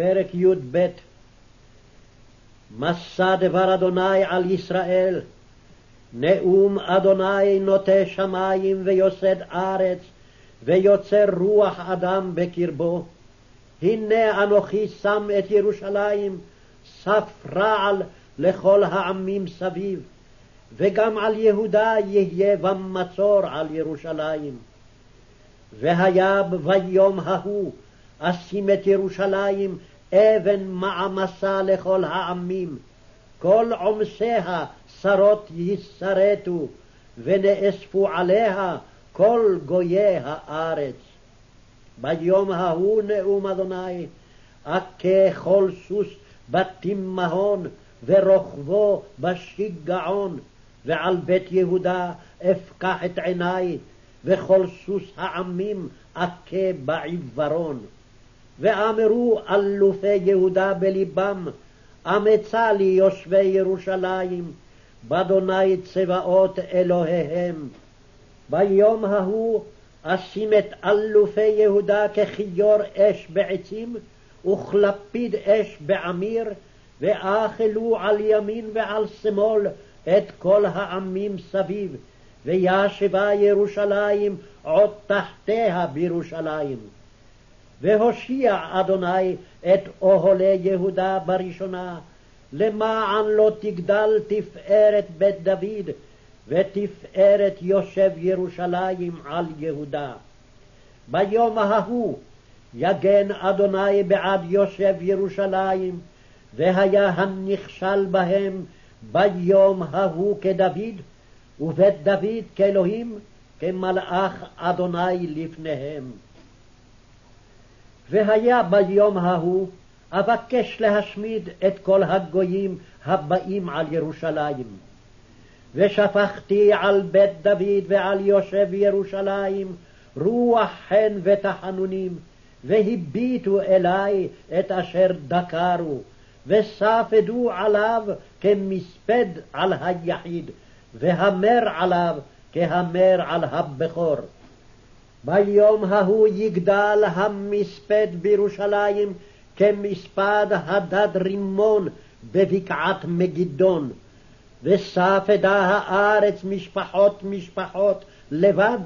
פרק י"ב מסע דבר אדוני על ישראל, נאום אדוני נוטה שמים ויוסד ארץ, ויוצר רוח אדם בקרבו. הנה אנוכי שם את ירושלים, סף רעל לכל העמים סביב, וגם על יהודה יהיה במצור על ירושלים. והיה ביום ההוא אשים את ירושלים אבן מעמסה לכל העמים, כל עומסיה שרות ישרתו, ונאספו עליה כל גויי הארץ. ביום ההוא נאום אדוני, אכה כל סוס בתימהון, ורוכבו בשיגעון, ועל בית יהודה אפקח את עיני, וכל סוס העמים אכה בעיוורון. ואמרו אלופי יהודה בלבם, אמצה לי יושבי ירושלים, באדוני צבאות אלוהיהם. ביום ההוא אשים את אלופי יהודה ככיור אש בעצים, וכלפיד אש בעמיר, ואכלו על ימין ועל שמאל את כל העמים סביב, וישבה ירושלים עוד תחתיה בירושלים. והושיע אדוני את אוהלי יהודה בראשונה, למען לא תגדל תפארת בית דוד, ותפארת יושב ירושלים על יהודה. ביום ההוא יגן אדוני בעד יושב ירושלים, והיה הנכשל בהם ביום ההוא כדוד, ובית דוד כאלוהים, כמלאך אדוני לפניהם. והיה ביום ההוא אבקש להשמיד את כל הגויים הבאים על ירושלים. ושפכתי על בית דוד ועל יושב ירושלים רוח חן ותחנונים, והביטו אלי את אשר דקרו, וספדו עליו כמספד על היחיד, והמר עליו כהמר על הבכור. ביום ההוא יגדל המספד בירושלים כמספד הדד רימון בבקעת מגידון. וספדה הארץ משפחות משפחות לבד,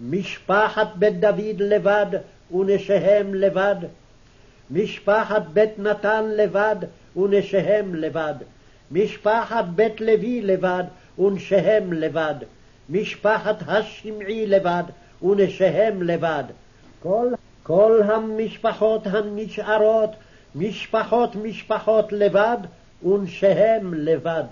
משפחת בית דוד לבד ונשיהם לבד, משפחת בית נתן לבד ונשיהם לבד, משפחת בית לוי לבד ונשיהם לבד, משפחת השמעי לבד ונשיהם לבד. כל, כל המשפחות הנשארות, משפחות משפחות לבד, ונשיהם לבד.